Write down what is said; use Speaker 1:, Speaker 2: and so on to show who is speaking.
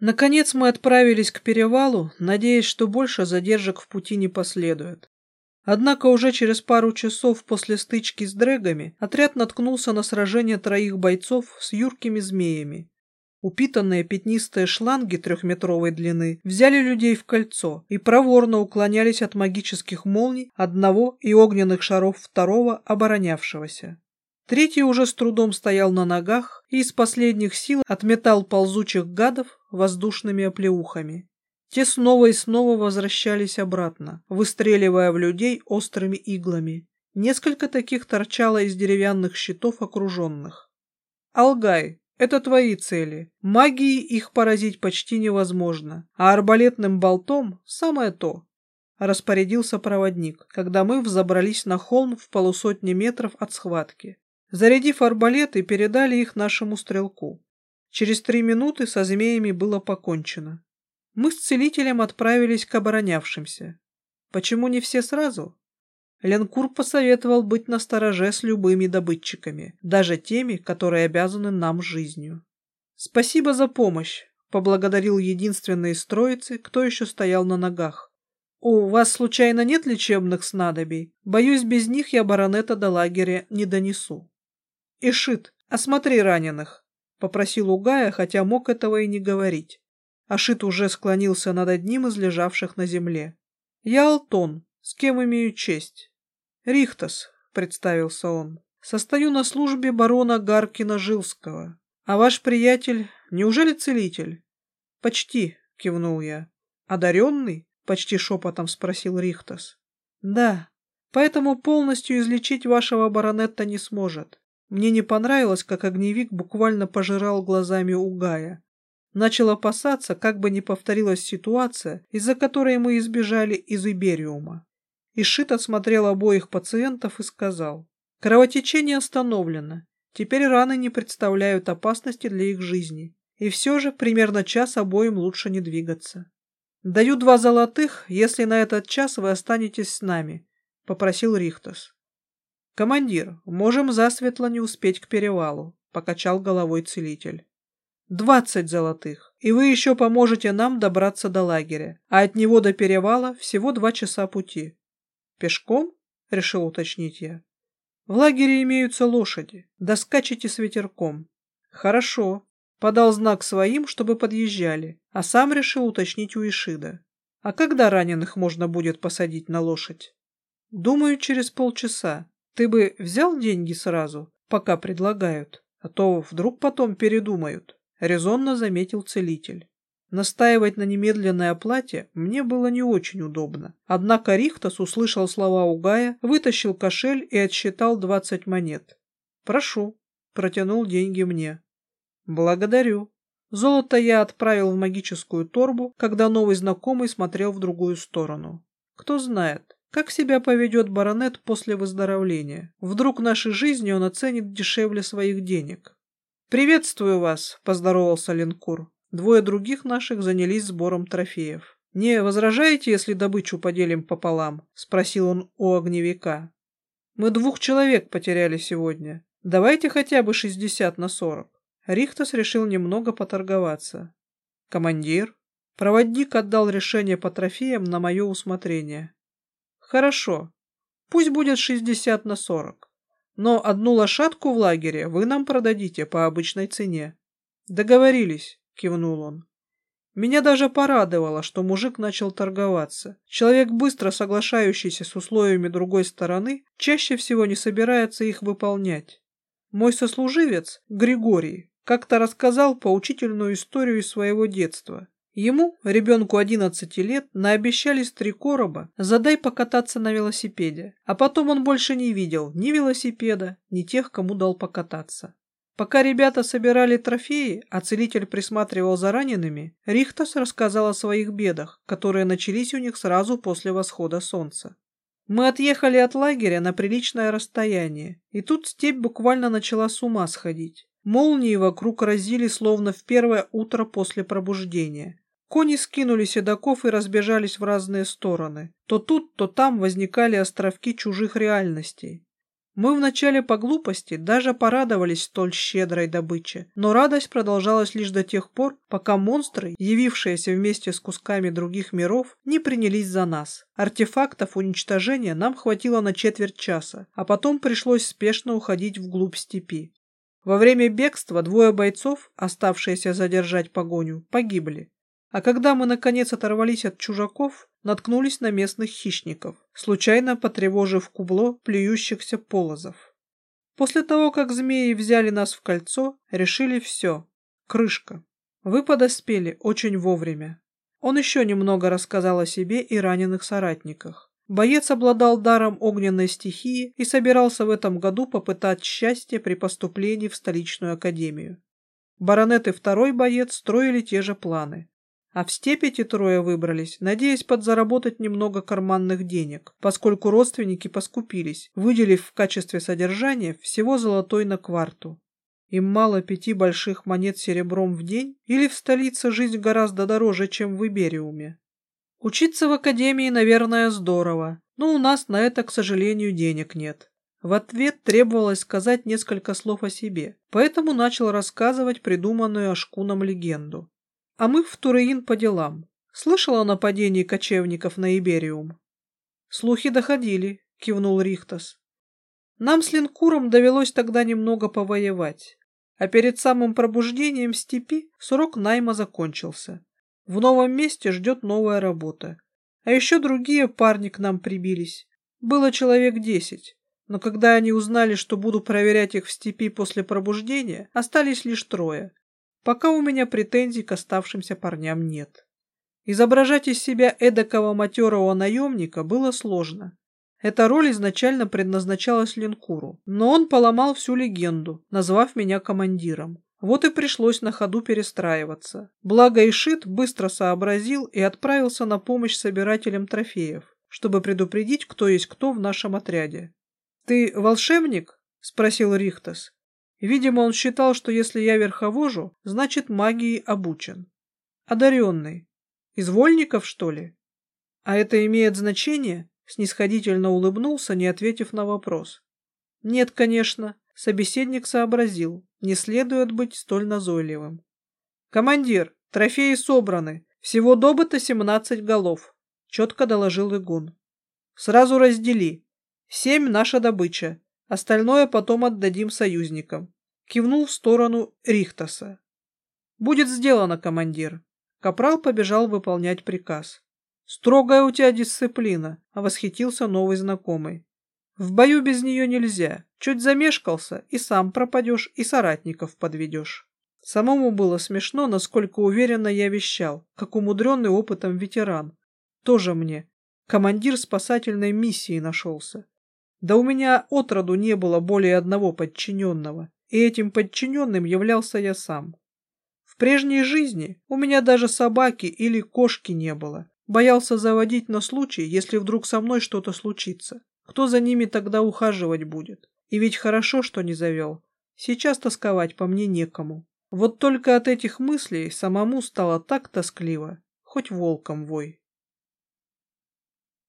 Speaker 1: Наконец мы отправились к перевалу, надеясь, что больше задержек в пути не последует. Однако уже через пару часов после стычки с дрэгами отряд наткнулся на сражение троих бойцов с юркими змеями. Упитанные пятнистые шланги трехметровой длины взяли людей в кольцо и проворно уклонялись от магических молний одного и огненных шаров второго оборонявшегося. Третий уже с трудом стоял на ногах и из последних сил отметал ползучих гадов воздушными оплеухами. Те снова и снова возвращались обратно, выстреливая в людей острыми иглами. Несколько таких торчало из деревянных щитов окруженных. «Алгай, это твои цели. Магией их поразить почти невозможно, а арбалетным болтом самое то», — распорядился проводник, когда мы взобрались на холм в полусотни метров от схватки. Зарядив арбалеты, передали их нашему стрелку. Через три минуты со змеями было покончено. Мы с целителем отправились к оборонявшимся. Почему не все сразу? Ленкур посоветовал быть настороже с любыми добытчиками, даже теми, которые обязаны нам жизнью. «Спасибо за помощь», — поблагодарил единственный из троицы, кто еще стоял на ногах. «У вас, случайно, нет лечебных снадобий? Боюсь, без них я баронета до лагеря не донесу». «Ишит, осмотри раненых», — попросил Угая, хотя мог этого и не говорить. Ашит уже склонился над одним из лежавших на земле. «Я Алтон. С кем имею честь?» «Рихтас», — представился он. «Состою на службе барона Гаркина-Жилского. А ваш приятель, неужели целитель?» «Почти», — кивнул я. «Одаренный?» — почти шепотом спросил Рихтас. «Да, поэтому полностью излечить вашего баронетта не сможет. Мне не понравилось, как огневик буквально пожирал глазами Угая. Начал опасаться, как бы не повторилась ситуация, из-за которой мы избежали из Ибериума. Ишит осмотрел обоих пациентов и сказал, «Кровотечение остановлено. Теперь раны не представляют опасности для их жизни. И все же примерно час обоим лучше не двигаться. Даю два золотых, если на этот час вы останетесь с нами», — попросил Рихтас. «Командир, можем засветло не успеть к перевалу», — покачал головой целитель. «Двадцать золотых, и вы еще поможете нам добраться до лагеря, а от него до перевала всего два часа пути». «Пешком?» — решил уточнить я. «В лагере имеются лошади, доскачете с ветерком». «Хорошо», — подал знак своим, чтобы подъезжали, а сам решил уточнить у Ишида. «А когда раненых можно будет посадить на лошадь?» «Думаю, через полчаса. Ты бы взял деньги сразу, пока предлагают, а то вдруг потом передумают, — резонно заметил целитель. Настаивать на немедленной оплате мне было не очень удобно. Однако Рихтас услышал слова Угая, вытащил кошель и отсчитал двадцать монет. «Прошу», — протянул деньги мне. «Благодарю». Золото я отправил в магическую торбу, когда новый знакомый смотрел в другую сторону. Кто знает, как себя поведет баронет после выздоровления? Вдруг нашей жизни он оценит дешевле своих денег? «Приветствую вас», — поздоровался Ленкур. Двое других наших занялись сбором трофеев. «Не возражаете, если добычу поделим пополам?» — спросил он у огневика. «Мы двух человек потеряли сегодня. Давайте хотя бы шестьдесят на сорок». Рихтас решил немного поторговаться. «Командир?» Проводник отдал решение по трофеям на мое усмотрение. Хорошо. Пусть будет 60 на 40. Но одну лошадку в лагере вы нам продадите по обычной цене. Договорились, кивнул он. Меня даже порадовало, что мужик начал торговаться. Человек, быстро соглашающийся с условиями другой стороны, чаще всего не собирается их выполнять. Мой сослуживец, Григорий, как-то рассказал поучительную историю из своего детства. Ему, ребенку 11 лет, наобещали с три короба задай покататься на велосипеде, а потом он больше не видел ни велосипеда, ни тех, кому дал покататься. Пока ребята собирали трофеи, а целитель присматривал за ранеными, Рихтас рассказал о своих бедах, которые начались у них сразу после восхода солнца. Мы отъехали от лагеря на приличное расстояние, и тут степь буквально начала с ума сходить. Молнии вокруг разили, словно в первое утро после пробуждения. Кони скинули седаков и разбежались в разные стороны. То тут, то там возникали островки чужих реальностей. Мы вначале по глупости даже порадовались столь щедрой добыче, но радость продолжалась лишь до тех пор, пока монстры, явившиеся вместе с кусками других миров, не принялись за нас. Артефактов уничтожения нам хватило на четверть часа, а потом пришлось спешно уходить вглубь степи. Во время бегства двое бойцов, оставшиеся задержать погоню, погибли. А когда мы наконец оторвались от чужаков, наткнулись на местных хищников, случайно потревожив кубло плюющихся полозов. После того, как змеи взяли нас в кольцо, решили все. Крышка. Вы подоспели очень вовремя. Он еще немного рассказал о себе и раненых соратниках. Боец обладал даром огненной стихии и собирался в этом году попытать счастье при поступлении в столичную академию. Баронет и второй боец строили те же планы. А в степи эти трое выбрались, надеясь подзаработать немного карманных денег, поскольку родственники поскупились, выделив в качестве содержания всего золотой на кварту. Им мало пяти больших монет серебром в день, или в столице жизнь гораздо дороже, чем в Ибериуме. Учиться в академии, наверное, здорово, но у нас на это, к сожалению, денег нет. В ответ требовалось сказать несколько слов о себе, поэтому начал рассказывать придуманную Ашкуном легенду. А мы в Туреин по делам. Слышал о нападении кочевников на Ибериум? Слухи доходили, кивнул Рихтас. Нам с Линкуром довелось тогда немного повоевать. А перед самым пробуждением степи срок найма закончился. В новом месте ждет новая работа. А еще другие парни к нам прибились. Было человек десять. Но когда они узнали, что буду проверять их в степи после пробуждения, остались лишь трое. Пока у меня претензий к оставшимся парням нет. Изображать из себя эдакого матерого наемника было сложно. Эта роль изначально предназначалась Линкуру, но он поломал всю легенду, назвав меня командиром. Вот и пришлось на ходу перестраиваться. Благо Ишит быстро сообразил и отправился на помощь собирателям трофеев, чтобы предупредить, кто есть кто в нашем отряде. «Ты волшебник?» — спросил Рихтас. Видимо, он считал, что если я верховожу, значит магией обучен. Одаренный. Из вольников, что ли? А это имеет значение? Снисходительно улыбнулся, не ответив на вопрос. Нет, конечно. Собеседник сообразил. Не следует быть столь назойливым. Командир, трофеи собраны. Всего добыто семнадцать голов. Четко доложил Игун. Сразу раздели. Семь наша добыча. Остальное потом отдадим союзникам. Кивнул в сторону Рихтаса. Будет сделано, командир. Капрал побежал выполнять приказ. Строгая у тебя дисциплина, восхитился новый знакомый. В бою без нее нельзя. Чуть замешкался, и сам пропадешь, и соратников подведешь. Самому было смешно, насколько уверенно я вещал, как умудренный опытом ветеран. Тоже мне. Командир спасательной миссии нашелся. Да у меня отроду не было более одного подчиненного, и этим подчиненным являлся я сам. В прежней жизни у меня даже собаки или кошки не было. Боялся заводить на случай, если вдруг со мной что-то случится. Кто за ними тогда ухаживать будет? И ведь хорошо, что не завел. Сейчас тосковать по мне некому. Вот только от этих мыслей самому стало так тоскливо, хоть волком вой.